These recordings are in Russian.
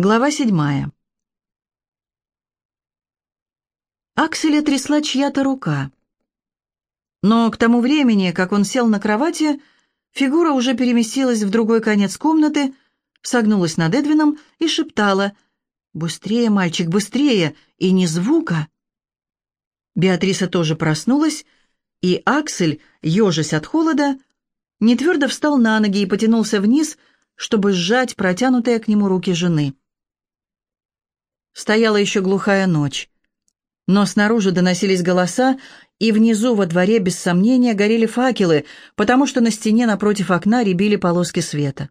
Глава седьмая. Акселя трясла чья-то рука. Но к тому времени, как он сел на кровати, фигура уже переместилась в другой конец комнаты, согнулась над Эдвином и шептала «Быстрее, мальчик, быстрее!» и ни звука. Беатриса тоже проснулась, и Аксель, ежась от холода, нетвердо встал на ноги и потянулся вниз, чтобы сжать протянутые к нему руки жены. Стояла еще глухая ночь. Но снаружи доносились голоса, и внизу во дворе, без сомнения, горели факелы, потому что на стене напротив окна рябили полоски света.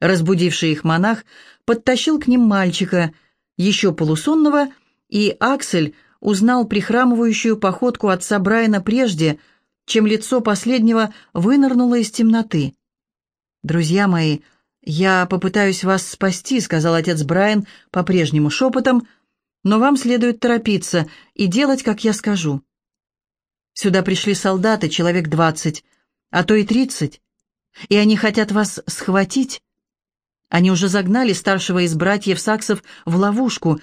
Разбудивший их монах подтащил к ним мальчика, еще полусонного, и Аксель узнал прихрамывающую походку отца Брайана прежде, чем лицо последнего вынырнуло из темноты. «Друзья мои, «Я попытаюсь вас спасти», — сказал отец Брайан по-прежнему шепотом, «но вам следует торопиться и делать, как я скажу». Сюда пришли солдаты, человек двадцать, а то и тридцать, и они хотят вас схватить. Они уже загнали старшего из братьев Саксов в ловушку,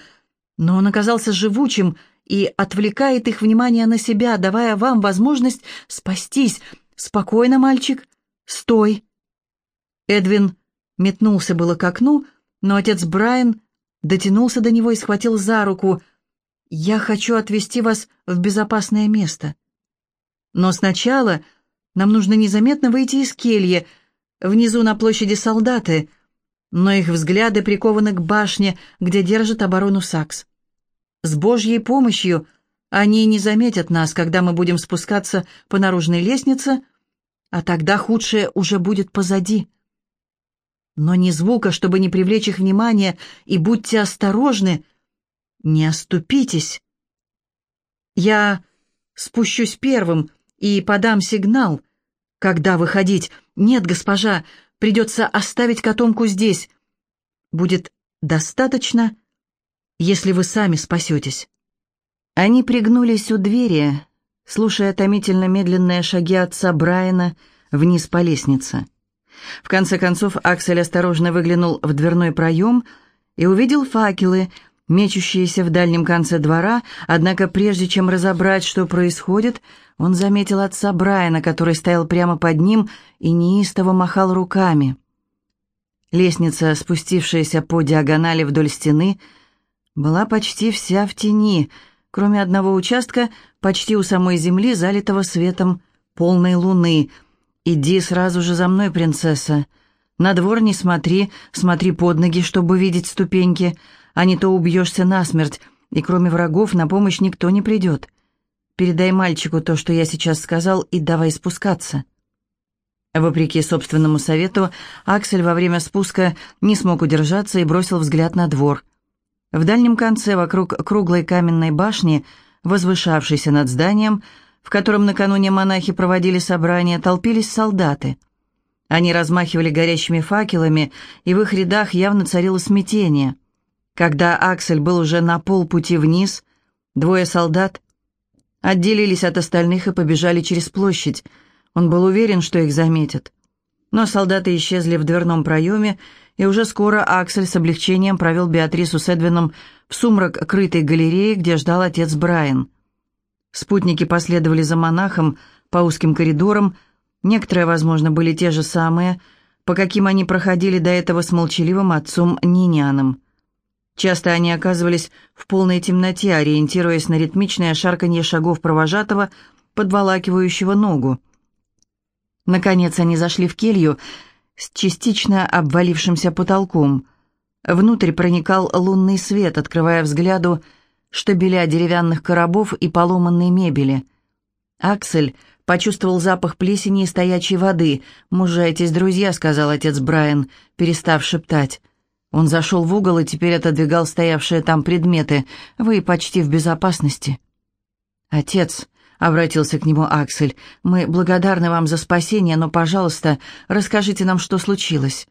но он оказался живучим и отвлекает их внимание на себя, давая вам возможность спастись. «Спокойно, мальчик, стой!» Эдвин Метнулся было к окну, но отец Брайан дотянулся до него и схватил за руку. «Я хочу отвезти вас в безопасное место. Но сначала нам нужно незаметно выйти из кельи. Внизу на площади солдаты, но их взгляды прикованы к башне, где держит оборону Сакс. С Божьей помощью они не заметят нас, когда мы будем спускаться по наружной лестнице, а тогда худшее уже будет позади». Но ни звука, чтобы не привлечь их внимание, и будьте осторожны, не оступитесь. Я спущусь первым и подам сигнал. Когда выходить? Нет, госпожа, придется оставить котомку здесь. Будет достаточно, если вы сами спасетесь. Они пригнулись у двери, слушая томительно медленные шаги отца Брайана вниз по лестнице. В конце концов Аксель осторожно выглянул в дверной проем и увидел факелы, мечущиеся в дальнем конце двора, однако прежде чем разобрать, что происходит, он заметил отца Брайана, который стоял прямо под ним и неистово махал руками. Лестница, спустившаяся по диагонали вдоль стены, была почти вся в тени, кроме одного участка, почти у самой земли, залитого светом полной луны — «Иди сразу же за мной, принцесса. На двор не смотри, смотри под ноги, чтобы видеть ступеньки, а не то убьешься насмерть, и кроме врагов на помощь никто не придет. Передай мальчику то, что я сейчас сказал, и давай спускаться». Вопреки собственному совету, Аксель во время спуска не смог удержаться и бросил взгляд на двор. В дальнем конце, вокруг круглой каменной башни, возвышавшейся над зданием, в котором накануне монахи проводили собрание, толпились солдаты. Они размахивали горящими факелами, и в их рядах явно царило смятение. Когда Аксель был уже на полпути вниз, двое солдат отделились от остальных и побежали через площадь. Он был уверен, что их заметят. Но солдаты исчезли в дверном проеме, и уже скоро Аксель с облегчением провел Беатрису с Эдвином в сумрак крытой галереи, где ждал отец Брайан. Спутники последовали за монахом по узким коридорам, некоторые, возможно, были те же самые, по каким они проходили до этого с молчаливым отцом Ниняном. Часто они оказывались в полной темноте, ориентируясь на ритмичное шарканье шагов провожатого, подволакивающего ногу. Наконец они зашли в келью с частично обвалившимся потолком. Внутрь проникал лунный свет, открывая взгляду штабеля деревянных коробов и поломанной мебели. Аксель почувствовал запах плесени и стоячей воды. «Мужайтесь, друзья», — сказал отец Брайан, перестав шептать. Он зашел в угол и теперь отодвигал стоявшие там предметы. «Вы почти в безопасности». «Отец», — обратился к нему Аксель, — «мы благодарны вам за спасение, но, пожалуйста, расскажите нам, что случилось».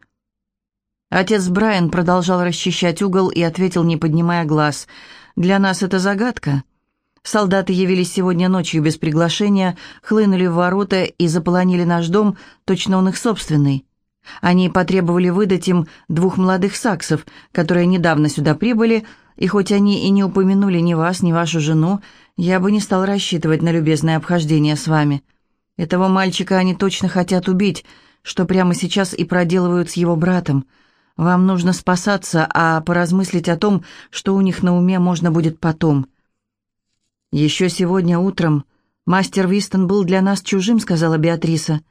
Отец Брайан продолжал расчищать угол и ответил, не поднимая глаз — для нас это загадка. Солдаты явились сегодня ночью без приглашения, хлынули в ворота и заполонили наш дом, точно он их собственный. Они потребовали выдать им двух молодых саксов, которые недавно сюда прибыли, и хоть они и не упомянули ни вас, ни вашу жену, я бы не стал рассчитывать на любезное обхождение с вами. Этого мальчика они точно хотят убить, что прямо сейчас и проделывают с его братом. Вам нужно спасаться, а поразмыслить о том, что у них на уме можно будет потом. Еще сегодня утром мастер Вистон был для нас чужим, сказала Беатриса.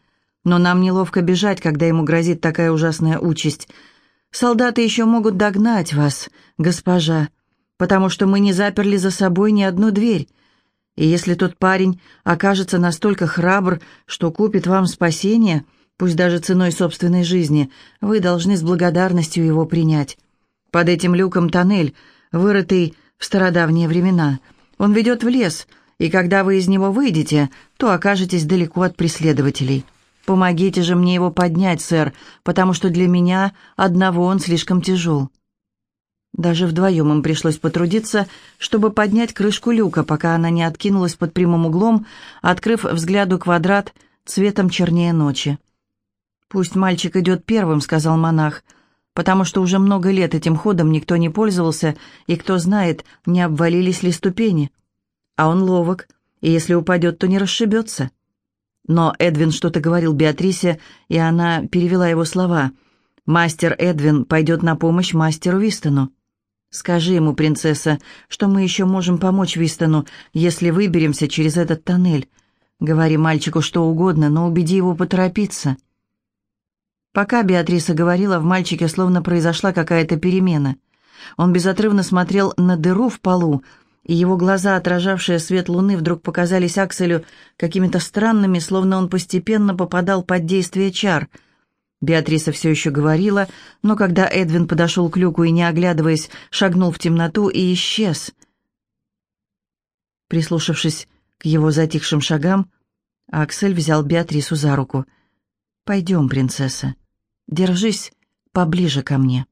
Но нам неловко бежать, когда ему грозит такая ужасная участь. Солдаты еще могут догнать вас, госпожа, потому что мы не заперли за собой ни одну дверь. И если тот парень окажется настолько храбр, что купит вам спасение, пусть даже ценой собственной жизни, вы должны с благодарностью его принять. Под этим люком тоннель, вырытый в стародавние времена. Он ведет в лес, и когда вы из него выйдете, то окажетесь далеко от преследователей. Помогите же мне его поднять, сэр, потому что для меня одного он слишком тяжел». Даже вдвоем им пришлось потрудиться, чтобы поднять крышку люка, пока она не откинулась под прямым углом, открыв взгляду квадрат цветом чернее ночи. «Пусть мальчик идет первым», — сказал монах, «потому что уже много лет этим ходом никто не пользовался, и, кто знает, не обвалились ли ступени. А он ловок, и если упадет, то не расшибется». Но Эдвин что-то говорил Беатрисе, и она перевела его слова. «Мастер Эдвин пойдет на помощь мастеру Вистону». «Скажи ему, принцесса, что мы еще можем помочь Вистону, если выберемся через этот тоннель. Говори мальчику что угодно, но убеди его поторопиться». Пока Беатриса говорила, в мальчике словно произошла какая-то перемена. Он безотрывно смотрел на дыру в полу, и его глаза, отражавшие свет луны, вдруг показались Акселю какими-то странными, словно он постепенно попадал под действие чар. Беатриса все еще говорила, но когда Эдвин подошел к люку и, не оглядываясь, шагнул в темноту и исчез. Прислушавшись к его затихшим шагам, Аксель взял Беатрису за руку. «Пойдем, принцесса, держись поближе ко мне».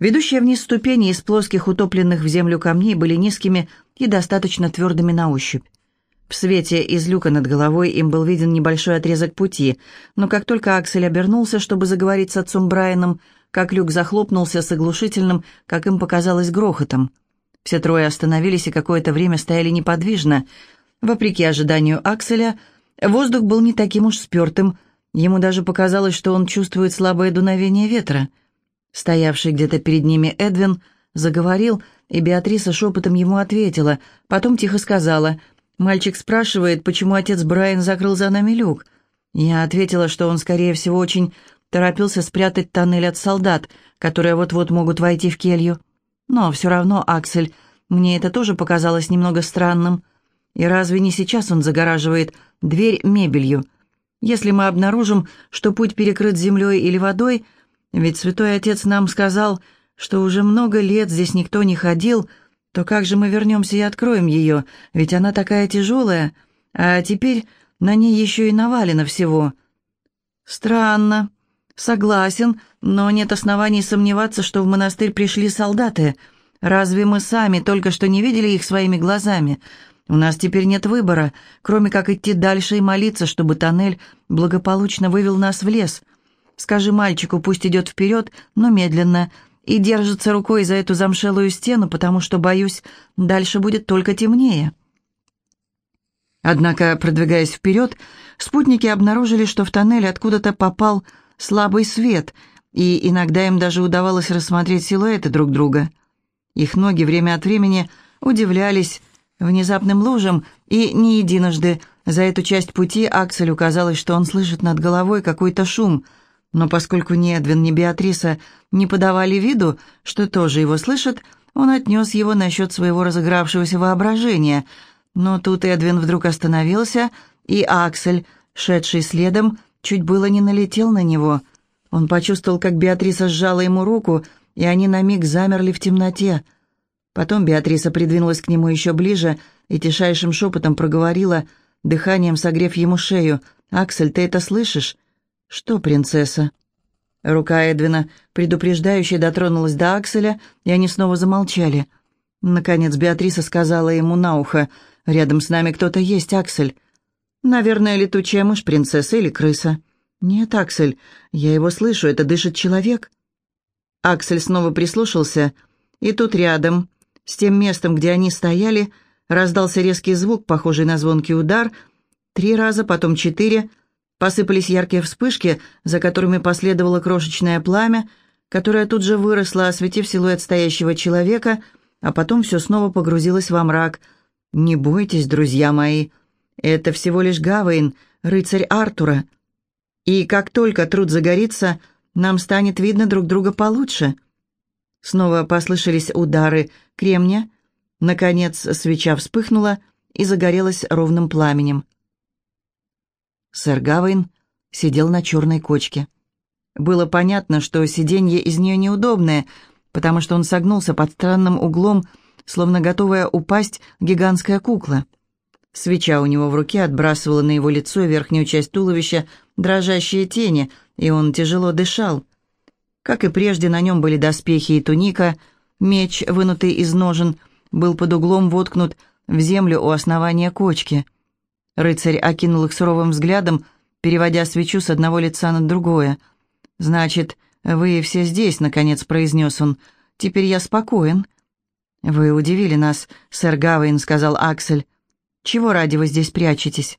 Ведущие вниз ступени из плоских утопленных в землю камней были низкими и достаточно твердыми на ощупь. В свете из люка над головой им был виден небольшой отрезок пути, но как только Аксель обернулся, чтобы заговорить с отцом Брайаном, как люк захлопнулся с оглушительным, как им показалось, грохотом. Все трое остановились и какое-то время стояли неподвижно. Вопреки ожиданию Акселя, воздух был не таким уж спертым, ему даже показалось, что он чувствует слабое дуновение ветра — Стоявший где-то перед ними Эдвин заговорил, и Беатриса шепотом ему ответила, потом тихо сказала, «Мальчик спрашивает, почему отец Брайан закрыл за нами люк». Я ответила, что он, скорее всего, очень торопился спрятать тоннель от солдат, которые вот-вот могут войти в келью. Но все равно, Аксель, мне это тоже показалось немного странным. И разве не сейчас он загораживает дверь мебелью? Если мы обнаружим, что путь перекрыт землей или водой — ведь святой отец нам сказал, что уже много лет здесь никто не ходил, то как же мы вернемся и откроем ее, ведь она такая тяжелая, а теперь на ней еще и навалено всего. Странно. Согласен, но нет оснований сомневаться, что в монастырь пришли солдаты. Разве мы сами только что не видели их своими глазами? У нас теперь нет выбора, кроме как идти дальше и молиться, чтобы тоннель благополучно вывел нас в лес. Скажи мальчику, пусть идет вперед, но медленно, и держится рукой за эту замшелую стену, потому что, боюсь, дальше будет только темнее». Однако, продвигаясь вперед, спутники обнаружили, что в тоннель откуда-то попал слабый свет, и иногда им даже удавалось рассмотреть силуэты друг друга. Их ноги время от времени удивлялись внезапным лужам, и не единожды за эту часть пути Акселю казалось, что он слышит над головой какой-то шум — но поскольку ни Эдвин, ни Беатриса не подавали виду, что тоже его слышат, он отнес его насчет своего разыгравшегося воображения. Но тут Эдвин вдруг остановился, и Аксель, шедший следом, чуть было не налетел на него. Он почувствовал, как Беатриса сжала ему руку, и они на миг замерли в темноте. Потом Беатриса придвинулась к нему еще ближе и тишайшим шепотом проговорила, дыханием согрев ему шею, «Аксель, ты это слышишь?» «Что, принцесса?» Рука Эдвина предупреждающе дотронулась до Акселя, и они снова замолчали. Наконец Беатриса сказала ему на ухо, «Рядом с нами кто-то есть, Аксель». «Наверное, летучая мышь, принцесса или крыса». «Нет, Аксель, я его слышу, это дышит человек». Аксель снова прислушался, и тут рядом, с тем местом, где они стояли, раздался резкий звук, похожий на звонкий удар. Три раза, потом четыре. Посыпались яркие вспышки, за которыми последовало крошечное пламя, которое тут же выросло, осветив силуэт стоящего человека, а потом все снова погрузилось во мрак. «Не бойтесь, друзья мои, это всего лишь Гавейн, рыцарь Артура. И как только труд загорится, нам станет видно друг друга получше». Снова послышались удары кремня. Наконец свеча вспыхнула и загорелась ровным пламенем. Сэр Гавейн сидел на черной кочке. Было понятно, что сиденье из нее неудобное, потому что он согнулся под странным углом, словно готовая упасть гигантская кукла. Свеча у него в руке отбрасывала на его лицо верхнюю часть туловища дрожащие тени, и он тяжело дышал. Как и прежде, на нем были доспехи и туника, меч, вынутый из ножен, был под углом воткнут в землю у основания кочки. Рыцарь окинул их суровым взглядом, переводя свечу с одного лица на другое. «Значит, вы все здесь», — наконец произнес он. «Теперь я спокоен». «Вы удивили нас, сэр Гавейн», — сказал Аксель. «Чего ради вы здесь прячетесь?»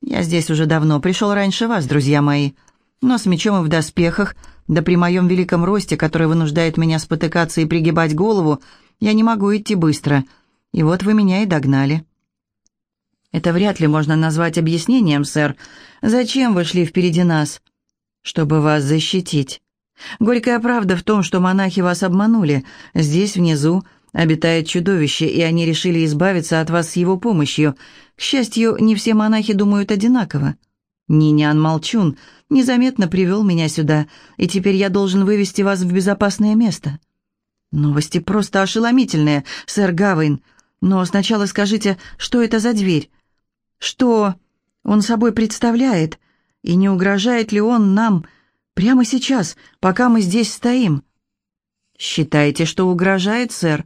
«Я здесь уже давно, пришел раньше вас, друзья мои, но с мечом и в доспехах, да при моем великом росте, который вынуждает меня спотыкаться и пригибать голову, я не могу идти быстро. И вот вы меня и догнали». «Это вряд ли можно назвать объяснением, сэр. Зачем вы шли впереди нас?» «Чтобы вас защитить. Горькая правда в том, что монахи вас обманули. Здесь, внизу, обитает чудовище, и они решили избавиться от вас с его помощью. К счастью, не все монахи думают одинаково. Нинян Молчун незаметно привел меня сюда, и теперь я должен вывести вас в безопасное место. Новости просто ошеломительные, сэр Гавейн. Но сначала скажите, что это за дверь? Что он собой представляет? И не угрожает ли он нам прямо сейчас, пока мы здесь стоим? Считаете, что угрожает, сэр?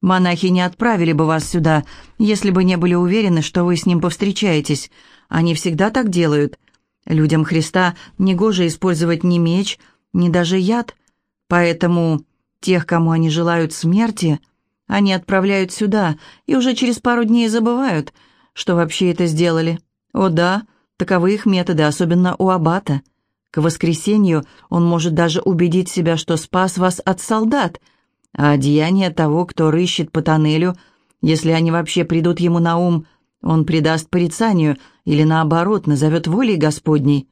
Монахи не отправили бы вас сюда, если бы не были уверены, что вы с ним повстречаетесь. Они всегда так делают. Людям Христа негоже использовать ни меч, ни даже яд. Поэтому тех, кому они желают смерти, они отправляют сюда и уже через пару дней забывают, что вообще это сделали. О да, таковы их методы, особенно у аббата. К воскресенью он может даже убедить себя, что спас вас от солдат, а деяния того, кто рыщет по тоннелю, если они вообще придут ему на ум – он предаст порицанию или, наоборот, назовет волей Господней.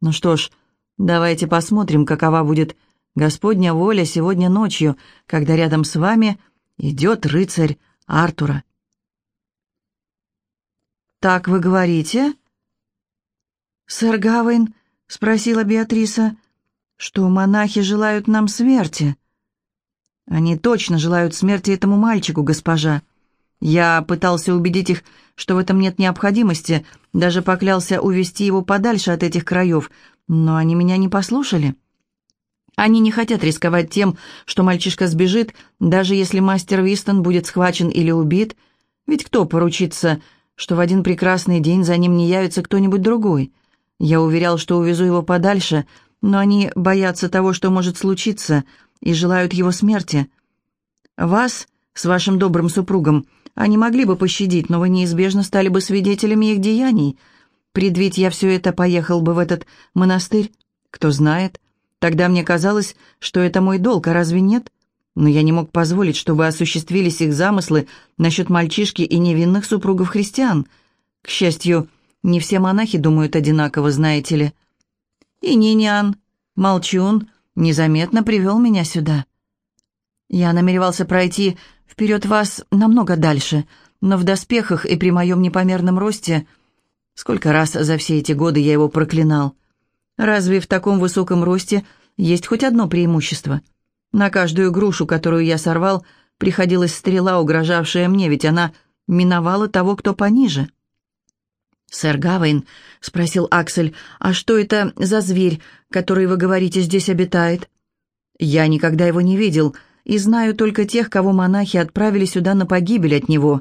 Ну что ж, давайте посмотрим, какова будет Господня воля сегодня ночью, когда рядом с вами идет рыцарь Артура. «Так вы говорите?» «Сэр Гавейн?» — спросила Беатриса. «Что монахи желают нам смерти?» «Они точно желают смерти этому мальчику, госпожа. Я пытался убедить их, что в этом нет необходимости, даже поклялся увести его подальше от этих краев, но они меня не послушали. Они не хотят рисковать тем, что мальчишка сбежит, даже если мастер Вистон будет схвачен или убит, ведь кто поручится, что в один прекрасный день за ним не явится кто-нибудь другой? Я уверял, что увезу его подальше, но они боятся того, что может случиться, и желают его смерти. Вас с вашим добрым супругом – они могли бы пощадить, но вы неизбежно стали бы свидетелями их деяний. Предвидь я все это, поехал бы в этот монастырь. Кто знает. Тогда мне казалось, что это мой долг, а разве нет? Но я не мог позволить, чтобы осуществились их замыслы насчет мальчишки и невинных супругов христиан. К счастью, не все монахи думают одинаково, знаете ли. И Ниниан, молчун, незаметно привел меня сюда. Я намеревался пройти вперед вас намного дальше, но в доспехах и при моем непомерном росте... Сколько раз за все эти годы я его проклинал. Разве в таком высоком росте есть хоть одно преимущество? На каждую грушу, которую я сорвал, приходилась стрела, угрожавшая мне, ведь она миновала того, кто пониже. «Сэр Гавейн», — спросил Аксель, — «а что это за зверь, который, вы говорите, здесь обитает?» «Я никогда его не видел», — и знаю только тех, кого монахи отправили сюда на погибель от него.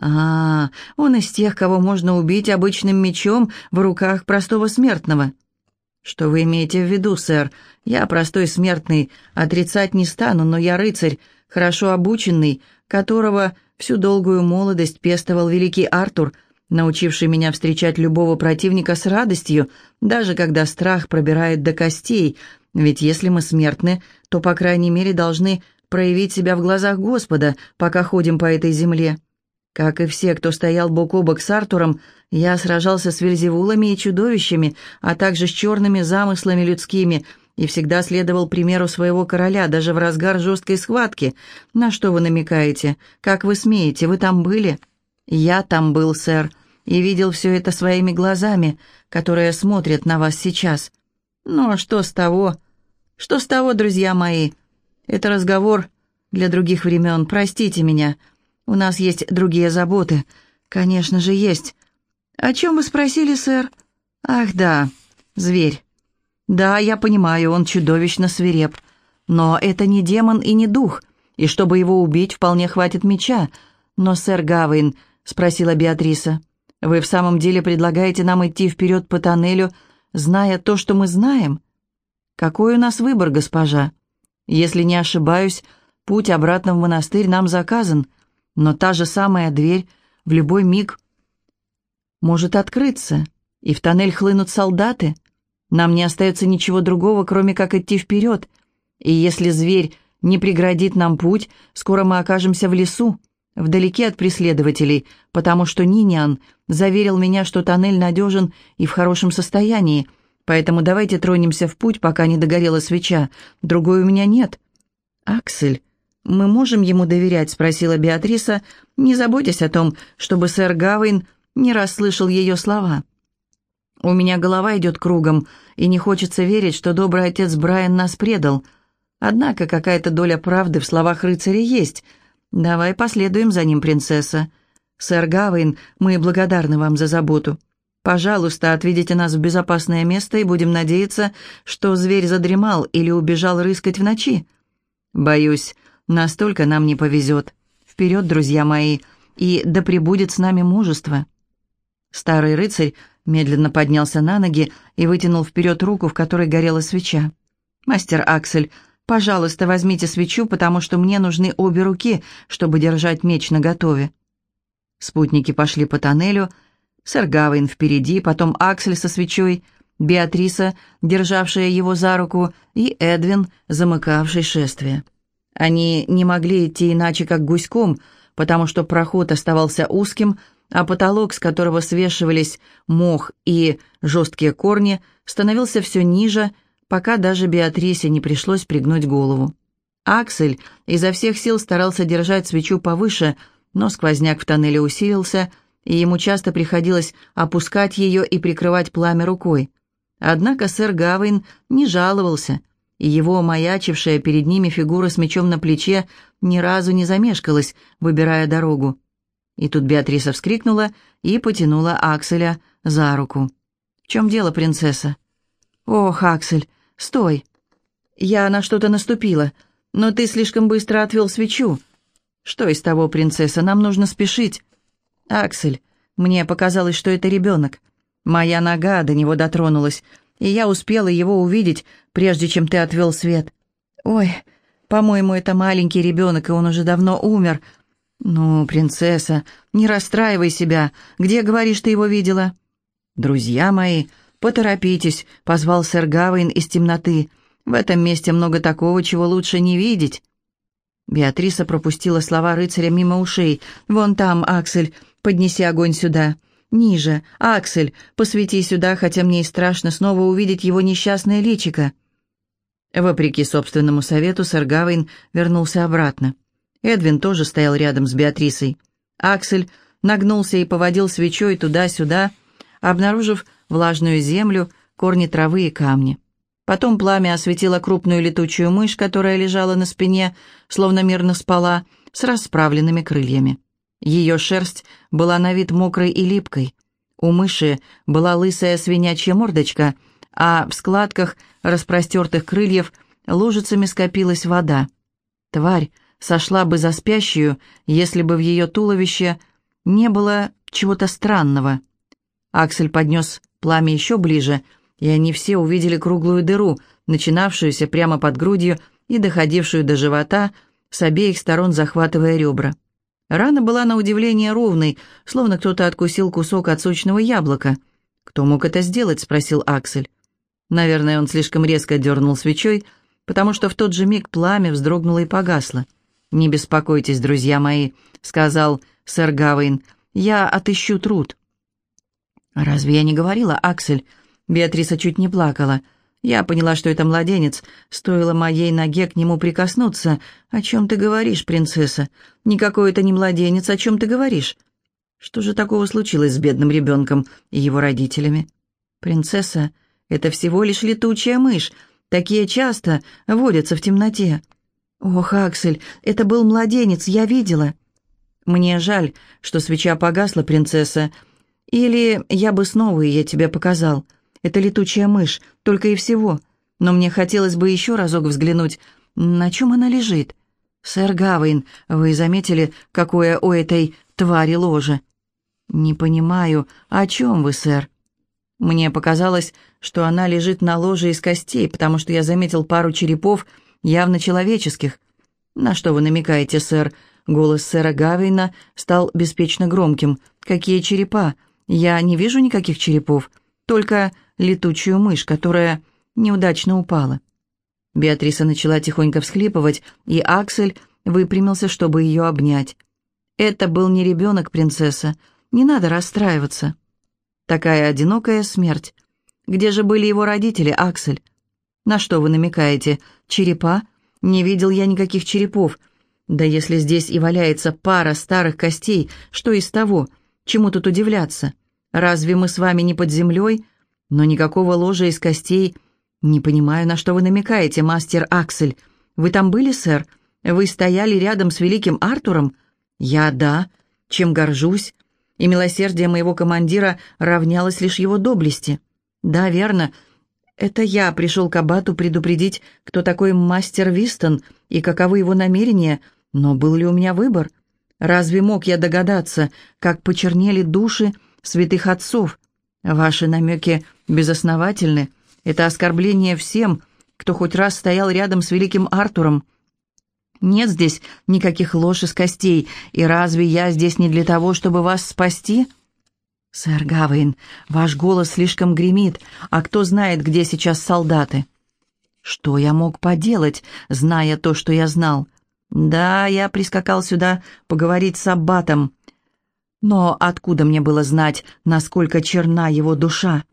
А, он из тех, кого можно убить обычным мечом в руках простого смертного. «Что вы имеете в виду, сэр? Я простой смертный, отрицать не стану, но я рыцарь, хорошо обученный, которого всю долгую молодость пестовал великий Артур, научивший меня встречать любого противника с радостью, даже когда страх пробирает до костей, ведь если мы смертны, то, по крайней мере, должны проявить себя в глазах Господа, пока ходим по этой земле. Как и все, кто стоял бок о бок с Артуром, я сражался с вельзевулами и чудовищами, а также с черными замыслами людскими, и всегда следовал примеру своего короля, даже в разгар жесткой схватки. На что вы намекаете? Как вы смеете? Вы там были? Я там был, сэр, и видел все это своими глазами, которые смотрят на вас сейчас. Ну, а что с того? Что с того, друзья мои? Это разговор для других времен, простите меня». У нас есть другие заботы. Конечно же, есть. О чем вы спросили, сэр? Ах, да, зверь. Да, я понимаю, он чудовищно свиреп. Но это не демон и не дух, и чтобы его убить, вполне хватит меча. Но, сэр Гавейн, спросила Беатриса, вы в самом деле предлагаете нам идти вперед по тоннелю, зная то, что мы знаем? Какой у нас выбор, госпожа? Если не ошибаюсь, путь обратно в монастырь нам заказан — но та же самая дверь в любой миг может открыться, и в тоннель хлынут солдаты. Нам не остается ничего другого, кроме как идти вперед. И если зверь не преградит нам путь, скоро мы окажемся в лесу, вдалеке от преследователей, потому что Ниниан заверил меня, что тоннель надежен и в хорошем состоянии, поэтому давайте тронемся в путь, пока не догорела свеча. Другой у меня нет. Аксель, «Мы можем ему доверять?» — спросила Беатриса, не заботясь о том, чтобы сэр Гавейн не расслышал ее слова. «У меня голова идет кругом, и не хочется верить, что добрый отец Брайан нас предал. Однако какая-то доля правды в словах рыцаря есть. Давай последуем за ним, принцесса. Сэр Гавейн, мы благодарны вам за заботу. Пожалуйста, отведите нас в безопасное место и будем надеяться, что зверь задремал или убежал рыскать в ночи. Боюсь, Настолько нам не повезет. Вперед, друзья мои, и да пребудет с нами мужество». Старый рыцарь медленно поднялся на ноги и вытянул вперед руку, в которой горела свеча. «Мастер Аксель, пожалуйста, возьмите свечу, потому что мне нужны обе руки, чтобы держать меч наготове». Спутники пошли по тоннелю, сэр Гавейн впереди, потом Аксель со свечой, Беатриса, державшая его за руку, и Эдвин, замыкавший шествие. Они не могли идти иначе, как гуськом, потому что проход оставался узким, а потолок, с которого свешивались мох и жесткие корни, становился все ниже, пока даже Беатрисе не пришлось пригнуть голову. Аксель изо всех сил старался держать свечу повыше, но сквозняк в тоннеле усилился, и ему часто приходилось опускать ее и прикрывать пламя рукой. Однако сэр Гавейн не жаловался — и его маячившая перед ними фигура с мечом на плече ни разу не замешкалась, выбирая дорогу. И тут Беатриса вскрикнула и потянула Акселя за руку. «В чем дело, принцесса?» «Ох, Аксель, стой!» «Я на что-то наступила, но ты слишком быстро отвел свечу». «Что из того, принцесса, нам нужно спешить». «Аксель, мне показалось, что это ребенок. Моя нога до него дотронулась, и я успела его увидеть, прежде чем ты отвел свет. Ой, по-моему, это маленький ребенок, и он уже давно умер. Ну, принцесса, не расстраивай себя. Где, говоришь, ты его видела? Друзья мои, поторопитесь, позвал сэр Гавейн из темноты. В этом месте много такого, чего лучше не видеть. Беатриса пропустила слова рыцаря мимо ушей. «Вон там, Аксель, поднеси огонь сюда. «Ниже! Аксель, посвети сюда, хотя мне и страшно снова увидеть его несчастное личико!» Вопреки собственному совету, сэр Гавейн вернулся обратно. Эдвин тоже стоял рядом с Беатрисой. Аксель нагнулся и поводил свечой туда-сюда, обнаружив влажную землю, корни травы и камни. Потом пламя осветило крупную летучую мышь, которая лежала на спине, словно мирно спала, с расправленными крыльями. Ее шерсть была на вид мокрой и липкой. У мыши была лысая свинячья мордочка, а в складках распростертых крыльев лужицами скопилась вода. Тварь сошла бы за спящую, если бы в ее туловище не было чего-то странного. Аксель поднес пламя еще ближе, и они все увидели круглую дыру, начинавшуюся прямо под грудью и доходившую до живота, с обеих сторон захватывая ребра. Рана была на удивление ровной, словно кто-то откусил кусок от сочного яблока. «Кто мог это сделать?» — спросил Аксель. Наверное, он слишком резко дернул свечой, потому что в тот же миг пламя вздрогнуло и погасло. «Не беспокойтесь, друзья мои», — сказал сэр Гавейн, — «я отыщу труд». «Разве я не говорила, Аксель?» Беатриса чуть не плакала. Я поняла, что это младенец. Стоило моей ноге к нему прикоснуться. «О чем ты говоришь, принцесса? Никакой это не младенец. О чем ты говоришь?» «Что же такого случилось с бедным ребенком и его родителями?» «Принцесса, это всего лишь летучая мышь. Такие часто водятся в темноте». «Ох, Аксель, это был младенец, я видела». «Мне жаль, что свеча погасла, принцесса. Или я бы снова ее тебе показал. Это летучая мышь, только и всего. Но мне хотелось бы еще разок взглянуть, на чем она лежит. Сэр Гавейн, вы заметили, какое у этой твари ложе?» «Не понимаю, о чем вы, сэр?» Мне показалось, что она лежит на ложе из костей, потому что я заметил пару черепов, явно человеческих. «На что вы намекаете, сэр?» Голос сэра Гавейна стал беспечно громким. «Какие черепа? Я не вижу никаких черепов, только летучую мышь, которая неудачно упала». Беатриса начала тихонько всхлипывать, и Аксель выпрямился, чтобы ее обнять. «Это был не ребенок, принцесса. Не надо расстраиваться». «Такая одинокая смерть. Где же были его родители, Аксель?» «На что вы намекаете? Черепа? Не видел я никаких черепов. Да если здесь и валяется пара старых костей, что из того? Чему тут удивляться? Разве мы с вами не под землей? Но никакого ложа из костей. Не понимаю, на что вы намекаете, мастер Аксель. Вы там были, сэр? Вы стояли рядом с великим Артуром? Я да, чем горжусь. И милосердие моего командира равнялось лишь его доблести. Да, верно. Это я пришел к Абату предупредить, кто такой мастер Вистон и каковы его намерения, но был ли у меня выбор? Разве мог я догадаться, как почернели души святых отцов? Ваши намеки безосновательны. Это оскорбление всем, кто хоть раз стоял рядом с великим Артуром. Нет здесь никаких лож из костей, и разве я здесь не для того, чтобы вас спасти?» «Сэр Гавейн, ваш голос слишком гремит, а кто знает, где сейчас солдаты?» «Что я мог поделать, зная то, что я знал? Да, я прискакал сюда поговорить с Аббатом. Но откуда мне было знать, насколько черна его душа?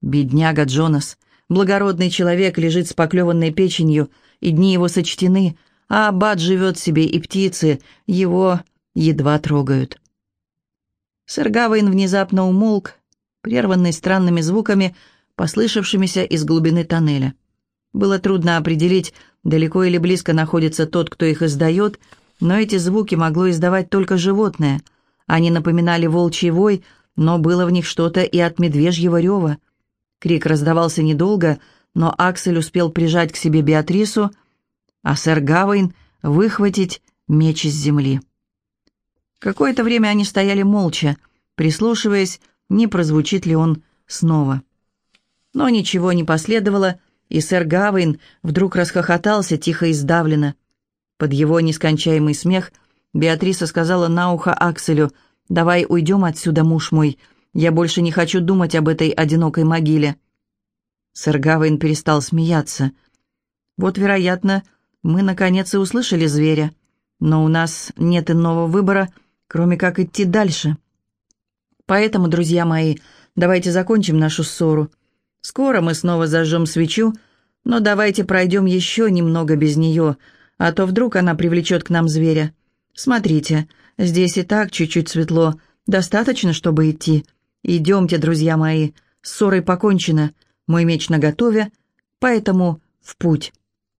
Бедняга Джонас, благородный человек, лежит с поклеванной печенью, и дни его сочтены, а Аббат живет себе, и птицы его едва трогают. Сэр Гавейн внезапно умолк, прерванный странными звуками, послышавшимися из глубины тоннеля. Было трудно определить, далеко или близко находится тот, кто их издает, но эти звуки могло издавать только животное. Они напоминали волчий вой, но было в них что-то и от медвежьего рева. Крик раздавался недолго, но Аксель успел прижать к себе Беатрису, а сэр Гавейн выхватить меч из земли. Какое-то время они стояли молча, прислушиваясь, не прозвучит ли он снова. Но ничего не последовало, и сэр Гавейн вдруг расхохотался тихо и сдавленно. Под его нескончаемый смех Беатриса сказала на ухо Акселю, «Давай уйдем отсюда, муж мой, я больше не хочу думать об этой одинокой могиле». Сэр Гавейн перестал смеяться. «Вот, вероятно, мы, наконец, и услышали зверя, но у нас нет иного выбора, кроме как идти дальше. Поэтому, друзья мои, давайте закончим нашу ссору. Скоро мы снова зажжем свечу, но давайте пройдем еще немного без нее, а то вдруг она привлечет к нам зверя. Смотрите, здесь и так чуть-чуть светло, достаточно, чтобы идти. Идемте, друзья мои, ссорой покончено, мой меч наготове, поэтому в путь».